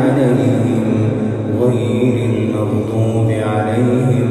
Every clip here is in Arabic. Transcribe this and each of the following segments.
عليهم غير المغضوب عليهم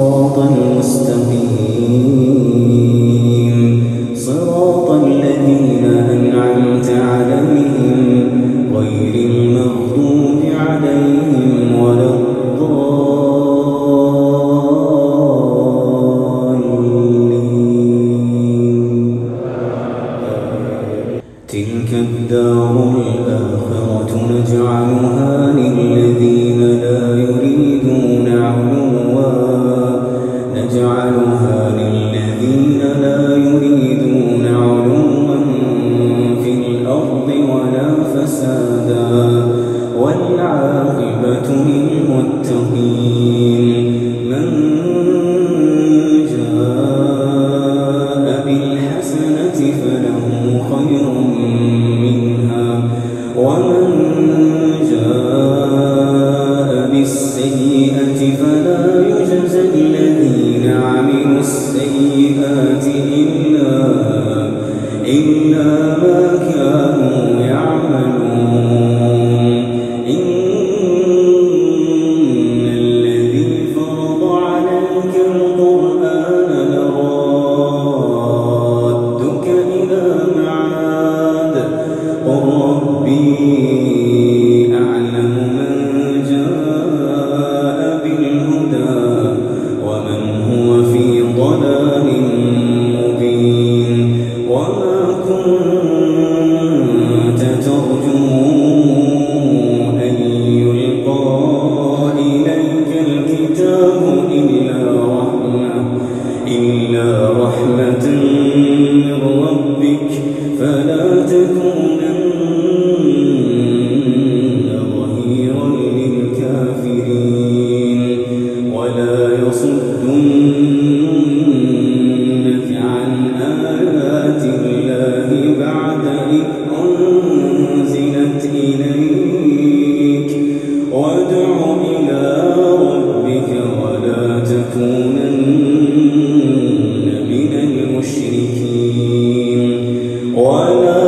الصراط المستقيم. ومن ولا